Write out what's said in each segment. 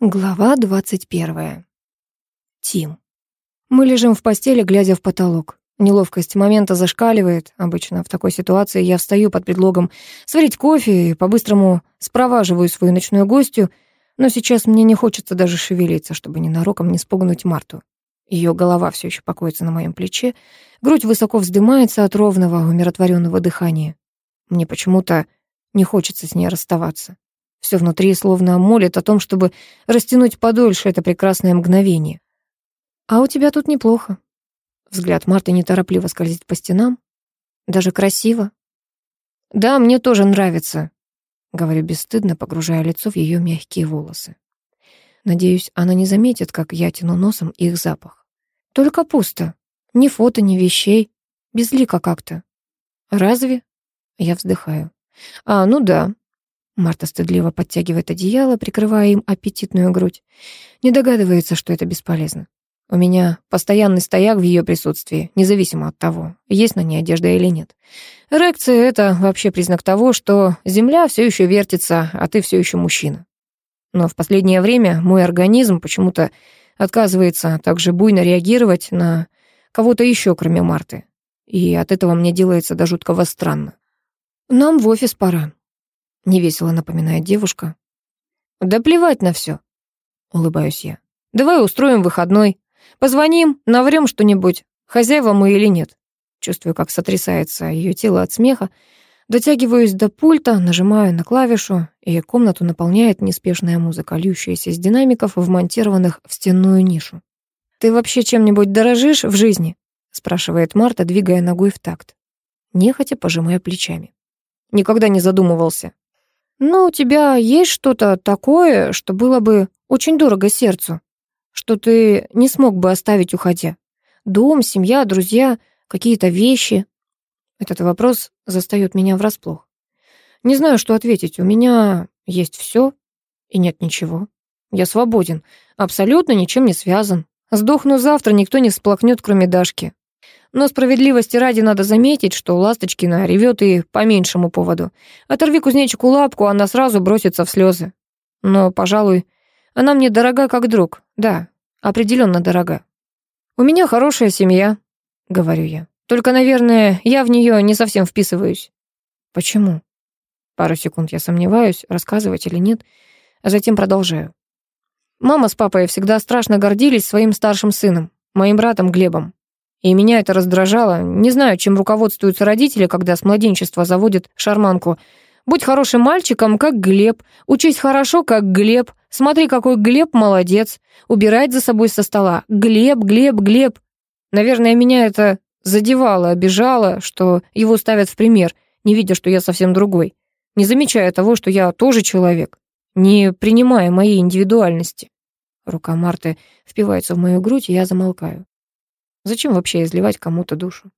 Глава двадцать первая. Тим. Мы лежим в постели, глядя в потолок. Неловкость момента зашкаливает. Обычно в такой ситуации я встаю под предлогом сварить кофе и по-быстрому спроваживаю свою ночную гостью, но сейчас мне не хочется даже шевелиться, чтобы ненароком не спугнуть Марту. Ее голова все еще покоится на моем плече, грудь высоко вздымается от ровного, умиротворенного дыхания. Мне почему-то не хочется с ней расставаться. Все внутри словно молит о том, чтобы растянуть подольше это прекрасное мгновение. «А у тебя тут неплохо». Взгляд Марты неторопливо скользит по стенам. «Даже красиво». «Да, мне тоже нравится», — говорю бесстыдно, погружая лицо в ее мягкие волосы. Надеюсь, она не заметит, как я тяну носом их запах. Только пусто. Ни фото, ни вещей. Безлико как-то. «Разве?» Я вздыхаю. «А, ну да, Марта стыдливо подтягивает одеяло, прикрывая им аппетитную грудь. Не догадывается, что это бесполезно. У меня постоянный стояк в ее присутствии, независимо от того, есть на ней одежда или нет. Эрекция — это вообще признак того, что земля все еще вертится, а ты все еще мужчина. Но в последнее время мой организм почему-то отказывается так же буйно реагировать на кого-то еще, кроме Марты. И от этого мне делается до жуткого странно. Нам в офис пора. Невесело напоминает девушка. Да плевать на все. Улыбаюсь я. Давай устроим выходной. Позвоним, наврем что-нибудь. Хозяева мы или нет. Чувствую, как сотрясается ее тело от смеха. Дотягиваюсь до пульта, нажимаю на клавишу, и комнату наполняет неспешная музыка, льющаяся из динамиков, вмонтированных в стенную нишу. «Ты вообще чем-нибудь дорожишь в жизни?» спрашивает Марта, двигая ногой в такт. Нехотя пожимая плечами. Никогда не задумывался. Но у тебя есть что-то такое, что было бы очень дорого сердцу, что ты не смог бы оставить уходя? Дом, семья, друзья, какие-то вещи?» Этот вопрос застаёт меня врасплох. Не знаю, что ответить. У меня есть все и нет ничего. Я свободен, абсолютно ничем не связан. Сдохну завтра, никто не всплакнет, кроме Дашки. Но справедливости ради надо заметить, что Ласточкина ревет и по меньшему поводу. Оторви кузнечику лапку, она сразу бросится в слезы. Но, пожалуй, она мне дорога как друг. Да, определенно дорога. «У меня хорошая семья», — говорю я. «Только, наверное, я в нее не совсем вписываюсь». «Почему?» Пару секунд я сомневаюсь, рассказывать или нет, а затем продолжаю. Мама с папой всегда страшно гордились своим старшим сыном, моим братом Глебом. И меня это раздражало. Не знаю, чем руководствуются родители, когда с младенчества заводят шарманку. Будь хорошим мальчиком, как Глеб. Учись хорошо, как Глеб. Смотри, какой Глеб молодец. Убирать за собой со стола. Глеб, Глеб, Глеб. Наверное, меня это задевало, обижало, что его ставят в пример, не видя, что я совсем другой. Не замечая того, что я тоже человек. Не принимая моей индивидуальности. Рука Марты впивается в мою грудь, и я замолкаю. Зачем вообще изливать кому-то душу?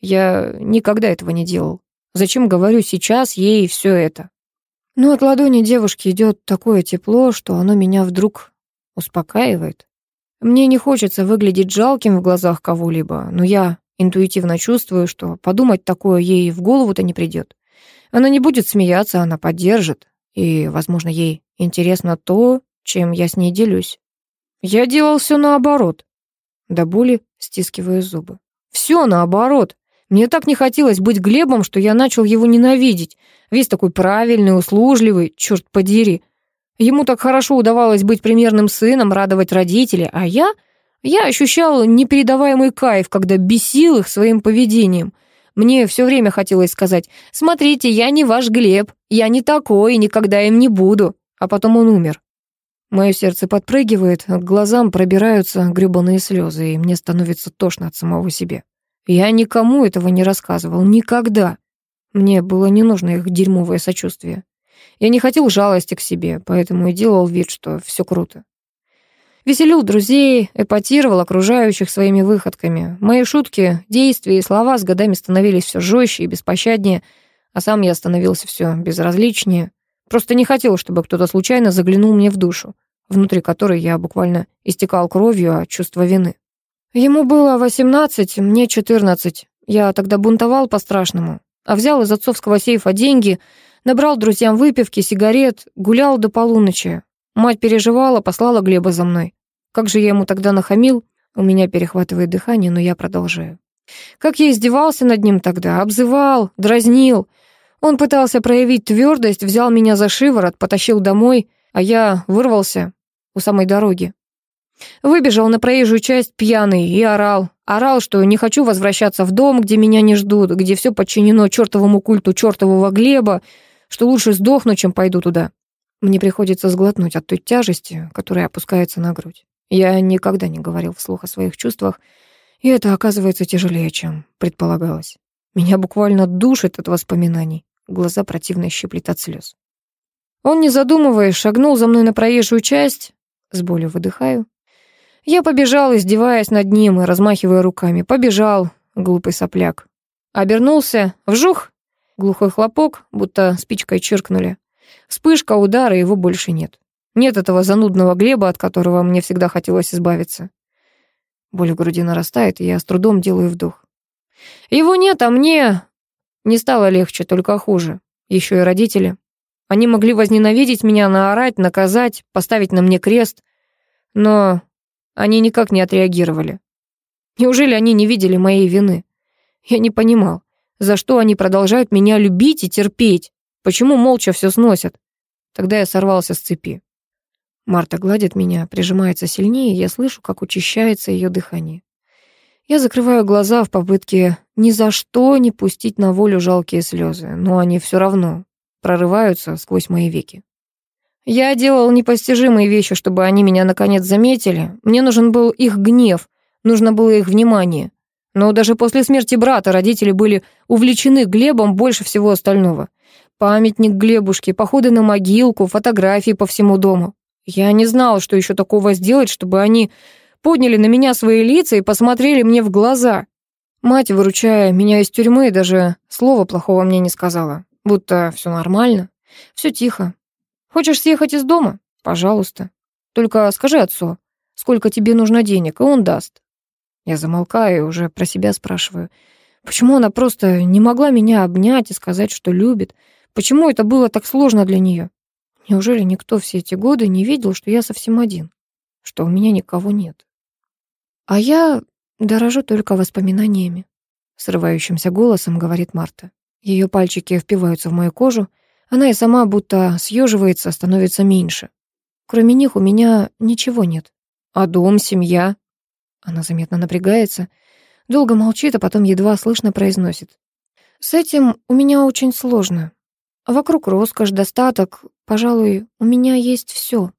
Я никогда этого не делал. Зачем говорю сейчас ей все это? Но от ладони девушки идет такое тепло, что оно меня вдруг успокаивает. Мне не хочется выглядеть жалким в глазах кого-либо, но я интуитивно чувствую, что подумать такое ей в голову-то не придет. Она не будет смеяться, она поддержит, и, возможно, ей интересно то, чем я с ней делюсь. Я делал все наоборот. До боли стискивая зубы. Все наоборот. Мне так не хотелось быть Глебом, что я начал его ненавидеть. Весь такой правильный, услужливый, черт подери. Ему так хорошо удавалось быть примерным сыном, радовать родителей, а я... Я ощущал непередаваемый кайф, когда бесил их своим поведением. Мне все время хотелось сказать, «Смотрите, я не ваш Глеб, я не такой и никогда им не буду». А потом он умер. Мое сердце подпрыгивает, к глазам пробираются грёбаные слезы, и мне становится тошно от самого себя. Я никому этого не рассказывал, никогда. Мне было не нужно их дерьмовое сочувствие. Я не хотел жалости к себе, поэтому и делал вид, что все круто. Веселил друзей, эпатировал окружающих своими выходками. Мои шутки, действия и слова с годами становились все жестче и беспощаднее, а сам я становился все безразличнее. Просто не хотел, чтобы кто-то случайно заглянул мне в душу, внутри которой я буквально истекал кровью от чувства вины. Ему было восемнадцать, мне четырнадцать. Я тогда бунтовал по-страшному, а взял из отцовского сейфа деньги, набрал друзьям выпивки, сигарет, гулял до полуночи. Мать переживала, послала Глеба за мной. Как же я ему тогда нахамил? У меня перехватывает дыхание, но я продолжаю. Как я издевался над ним тогда, обзывал, дразнил. Он пытался проявить твердость, взял меня за шиворот, потащил домой, а я вырвался у самой дороги. Выбежал на проезжую часть пьяный и орал. Орал, что не хочу возвращаться в дом, где меня не ждут, где все подчинено чертовому культу чертового Глеба, что лучше сдохну, чем пойду туда. Мне приходится сглотнуть от той тяжести, которая опускается на грудь. Я никогда не говорил вслух о своих чувствах, и это оказывается тяжелее, чем предполагалось. Меня буквально душит от воспоминаний. Глаза противно щиплет от слез. Он, не задумываясь, шагнул за мной на проезжую часть. С болью выдыхаю. Я побежал, издеваясь над ним и размахивая руками. Побежал, глупый сопляк. Обернулся, вжух, глухой хлопок, будто спичкой чиркнули. Вспышка, удар, и его больше нет. Нет этого занудного Глеба, от которого мне всегда хотелось избавиться. Боль в груди нарастает, и я с трудом делаю вдох. Его нет, а мне не стало легче, только хуже. Еще и родители. Они могли возненавидеть меня, наорать, наказать, поставить на мне крест. Но они никак не отреагировали. Неужели они не видели моей вины? Я не понимал, за что они продолжают меня любить и терпеть. Почему молча все сносят? Тогда я сорвался с цепи. Марта гладит меня, прижимается сильнее, я слышу, как учащается ее дыхание. Я закрываю глаза в попытке ни за что не пустить на волю жалкие слезы, но они все равно прорываются сквозь мои веки. Я делал непостижимые вещи, чтобы они меня наконец заметили. Мне нужен был их гнев, нужно было их внимание. Но даже после смерти брата родители были увлечены Глебом больше всего остального. Памятник Глебушке, походы на могилку, фотографии по всему дому. Я не знала, что еще такого сделать, чтобы они подняли на меня свои лица и посмотрели мне в глаза. Мать, выручая меня из тюрьмы, даже слова плохого мне не сказала. Будто все нормально, все тихо. Хочешь съехать из дома? Пожалуйста. Только скажи отцу, сколько тебе нужно денег, и он даст. Я замолкаю и уже про себя спрашиваю. Почему она просто не могла меня обнять и сказать, что любит? Почему это было так сложно для нее? Неужели никто все эти годы не видел, что я совсем один, что у меня никого нет? А я дорожу только воспоминаниями, срывающимся голосом говорит Марта. Ее пальчики впиваются в мою кожу, она и сама будто съеживается, становится меньше. Кроме них у меня ничего нет. А дом, семья? Она заметно напрягается, долго молчит, а потом едва слышно произносит. С этим у меня очень сложно. Вокруг роскошь, достаток. Пожалуй, у меня есть все.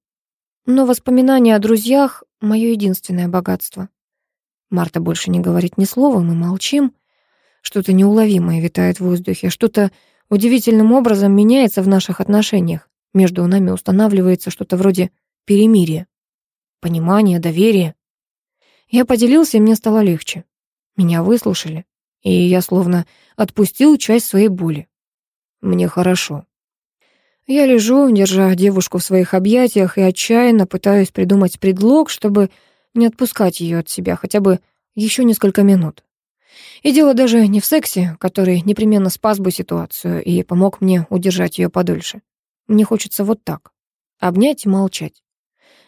Но воспоминания о друзьях — мое единственное богатство. Марта больше не говорит ни слова, мы молчим. Что-то неуловимое витает в воздухе, что-то удивительным образом меняется в наших отношениях. Между нами устанавливается что-то вроде перемирия. Понимание, доверие. Я поделился, и мне стало легче. Меня выслушали, и я словно отпустил часть своей боли. Мне хорошо. Я лежу, держа девушку в своих объятиях, и отчаянно пытаюсь придумать предлог, чтобы не отпускать ее от себя хотя бы еще несколько минут. И дело даже не в сексе, который непременно спас бы ситуацию и помог мне удержать ее подольше. Мне хочется вот так. Обнять и молчать.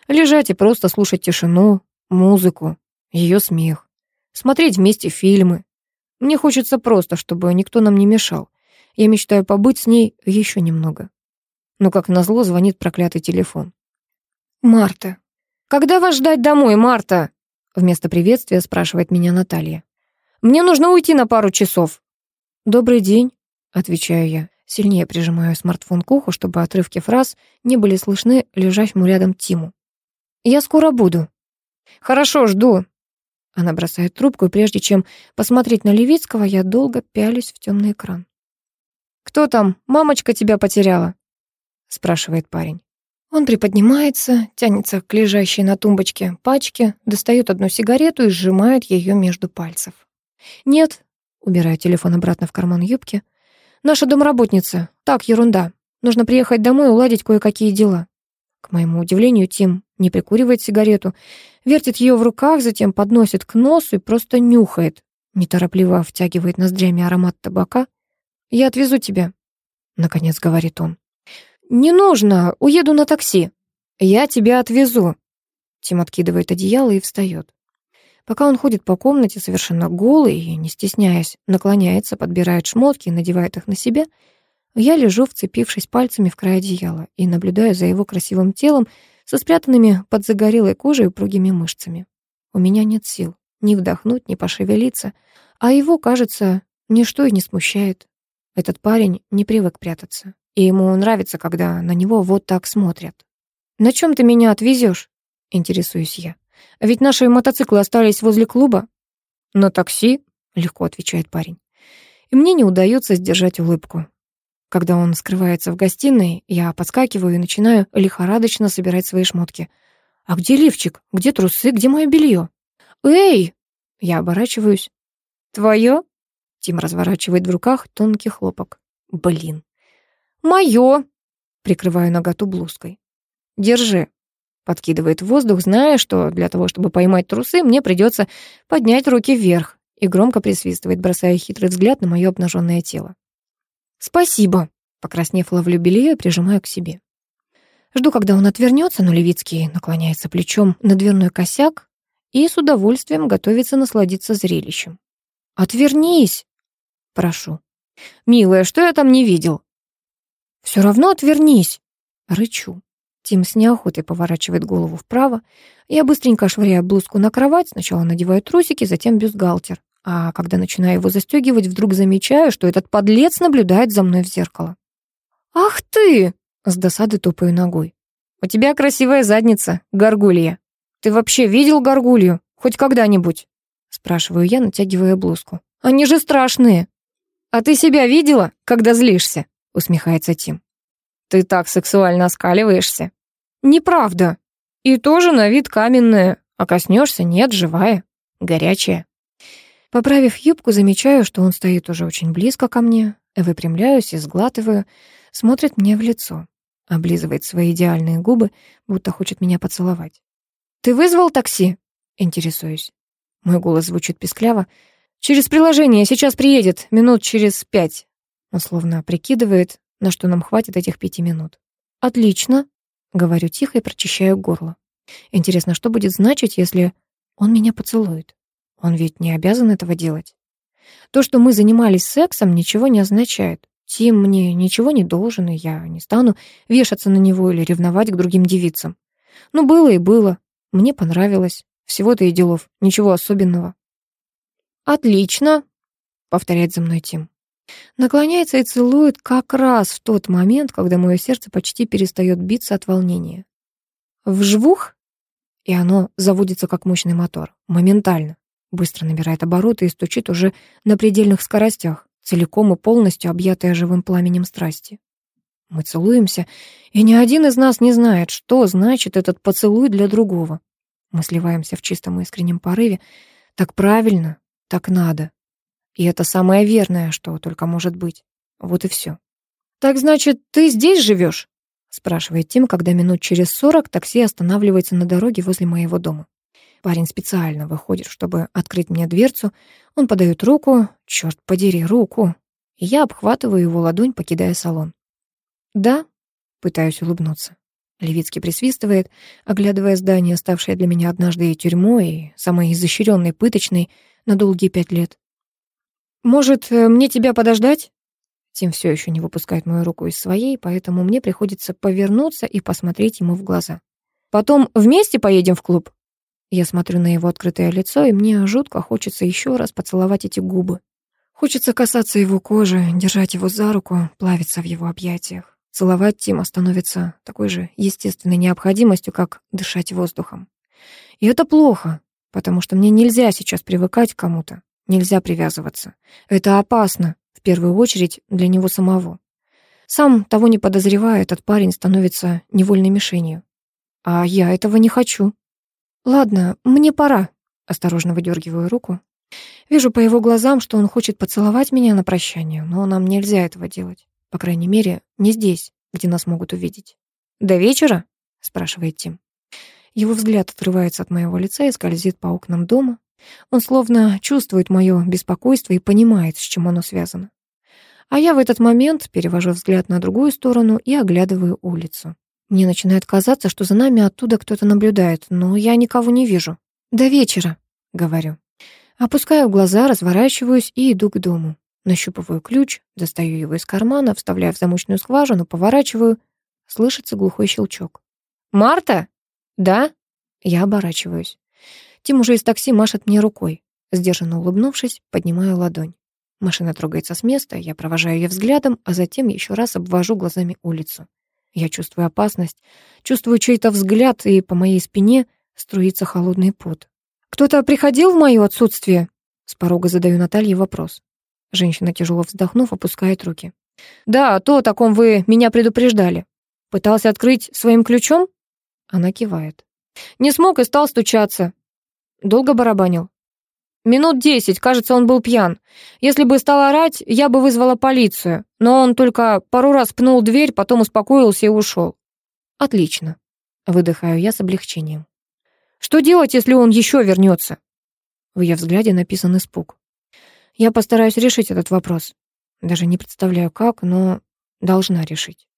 Лежать и просто слушать тишину, музыку, ее смех. Смотреть вместе фильмы. Мне хочется просто, чтобы никто нам не мешал. Я мечтаю побыть с ней еще немного. Но, как назло, звонит проклятый телефон. «Марта. Когда вас ждать домой, Марта?» Вместо приветствия спрашивает меня Наталья. «Мне нужно уйти на пару часов». «Добрый день», — отвечаю я. Сильнее прижимаю смартфон к уху, чтобы отрывки фраз не были слышны лежащему рядом Тиму. «Я скоро буду». «Хорошо, жду». Она бросает трубку, и прежде чем посмотреть на Левицкого, я долго пялюсь в темный экран. «Кто там? Мамочка тебя потеряла?» — спрашивает парень. Он приподнимается, тянется к лежащей на тумбочке пачке, достает одну сигарету и сжимает ее между пальцев. «Нет», — убираю телефон обратно в карман юбки, «наша домработница. Так, ерунда. Нужно приехать домой и уладить кое-какие дела». К моему удивлению, Тим не прикуривает сигарету, вертит ее в руках, затем подносит к носу и просто нюхает, неторопливо втягивает ноздрями аромат табака — «Я отвезу тебя», — наконец говорит он. «Не нужно, уеду на такси». «Я тебя отвезу». Тим откидывает одеяло и встает. Пока он ходит по комнате совершенно голый и, не стесняясь, наклоняется, подбирает шмотки и надевает их на себя, я лежу, вцепившись пальцами в край одеяла и наблюдаю за его красивым телом со спрятанными под загорелой кожей упругими мышцами. У меня нет сил ни вдохнуть, ни пошевелиться, а его, кажется, ничто и не смущает. Этот парень не привык прятаться, и ему нравится, когда на него вот так смотрят. «На чем ты меня отвезешь? интересуюсь я. Ведь наши мотоциклы остались возле клуба. На такси, легко отвечает парень. И мне не удается сдержать улыбку. Когда он скрывается в гостиной, я подскакиваю и начинаю лихорадочно собирать свои шмотки. А где лифчик? Где трусы? Где мое белье? Эй! Я оборачиваюсь. Твое? Тим разворачивает в руках тонкий хлопок. Блин. Мое! Прикрываю наготу блузкой. Держи. Подкидывает воздух, зная, что для того, чтобы поймать трусы, мне придется поднять руки вверх и громко присвистывает, бросая хитрый взгляд на мое обнаженное тело. «Спасибо», — покраснев, ловлю белье и прижимаю к себе. Жду, когда он отвернется, но Левицкий наклоняется плечом на дверной косяк и с удовольствием готовится насладиться зрелищем. «Отвернись!» — прошу. «Милая, что я там не видел?» «Все равно отвернись!» — рычу. Тим с неохотой поворачивает голову вправо. Я быстренько швыряю блузку на кровать, сначала надеваю трусики, затем бюстгальтер. А когда начинаю его застегивать, вдруг замечаю, что этот подлец наблюдает за мной в зеркало. «Ах ты!» — с досады топаю ногой. «У тебя красивая задница, горгулья. Ты вообще видел горгулью? Хоть когда-нибудь?» Спрашиваю я, натягивая блузку. «Они же страшные!» «А ты себя видела, когда злишься?» — усмехается Тим. «Ты так сексуально оскаливаешься». Неправда. И тоже на вид каменная, а коснешься нет, живая, горячая. Поправив юбку, замечаю, что он стоит уже очень близко ко мне, выпрямляюсь и сглатываю, смотрит мне в лицо, облизывает свои идеальные губы, будто хочет меня поцеловать. «Ты вызвал такси?» — интересуюсь. Мой голос звучит пескляво. «Через приложение, сейчас приедет, минут через пять». Он словно прикидывает, на что нам хватит этих пяти минут. «Отлично», Говорю тихо и прочищаю горло. Интересно, что будет значить, если он меня поцелует? Он ведь не обязан этого делать. То, что мы занимались сексом, ничего не означает. Тим мне ничего не должен, и я не стану вешаться на него или ревновать к другим девицам. Ну, было и было. Мне понравилось. Всего-то и делов. Ничего особенного. «Отлично», — повторяет за мной Тим. Наклоняется и целует как раз в тот момент, когда мое сердце почти перестает биться от волнения. Вжвух, и оно заводится как мощный мотор, моментально. Быстро набирает обороты и стучит уже на предельных скоростях, целиком и полностью объятая живым пламенем страсти. Мы целуемся, и ни один из нас не знает, что значит этот поцелуй для другого. Мы сливаемся в чистом искреннем порыве. Так правильно, так надо. И это самое верное, что только может быть. Вот и все. «Так значит, ты здесь живешь?» спрашивает Тим, когда минут через сорок такси останавливается на дороге возле моего дома. Парень специально выходит, чтобы открыть мне дверцу. Он подает руку, черт подери, руку. И я обхватываю его ладонь, покидая салон. «Да?» — пытаюсь улыбнуться. Левицкий присвистывает, оглядывая здание, ставшее для меня однажды и тюрьмой, и самой изощренной пыточной на долгие пять лет. «Может, э, мне тебя подождать?» Тим все еще не выпускает мою руку из своей, поэтому мне приходится повернуться и посмотреть ему в глаза. «Потом вместе поедем в клуб?» Я смотрю на его открытое лицо, и мне жутко хочется еще раз поцеловать эти губы. Хочется касаться его кожи, держать его за руку, плавиться в его объятиях. Целовать Тима становится такой же естественной необходимостью, как дышать воздухом. И это плохо, потому что мне нельзя сейчас привыкать к кому-то. Нельзя привязываться. Это опасно, в первую очередь, для него самого. Сам, того не подозревая, этот парень становится невольной мишенью. А я этого не хочу. Ладно, мне пора. Осторожно выдергиваю руку. Вижу по его глазам, что он хочет поцеловать меня на прощание, но нам нельзя этого делать. По крайней мере, не здесь, где нас могут увидеть. «До вечера?» — спрашивает Тим. Его взгляд отрывается от моего лица и скользит по окнам дома. Он словно чувствует мое беспокойство и понимает, с чем оно связано. А я в этот момент перевожу взгляд на другую сторону и оглядываю улицу. Мне начинает казаться, что за нами оттуда кто-то наблюдает, но я никого не вижу. «До вечера», — говорю. Опускаю глаза, разворачиваюсь и иду к дому. Нащупываю ключ, достаю его из кармана, вставляю в замочную скважину, поворачиваю. Слышится глухой щелчок. «Марта? Да?» Я оборачиваюсь. Тим уже из такси машет мне рукой. Сдержанно улыбнувшись, поднимаю ладонь. Машина трогается с места, я провожаю ее взглядом, а затем еще раз обвожу глазами улицу. Я чувствую опасность, чувствую чей-то взгляд, и по моей спине струится холодный пот. «Кто-то приходил в мое отсутствие?» С порога задаю Наталье вопрос. Женщина, тяжело вздохнув, опускает руки. «Да, то, о ком вы меня предупреждали. Пытался открыть своим ключом?» Она кивает. «Не смог и стал стучаться. Долго барабанил?» Минут десять, кажется, он был пьян. Если бы стал орать, я бы вызвала полицию. Но он только пару раз пнул дверь, потом успокоился и ушел. Отлично. Выдыхаю я с облегчением. Что делать, если он еще вернется? В ее взгляде написан испуг. Я постараюсь решить этот вопрос. Даже не представляю как, но должна решить.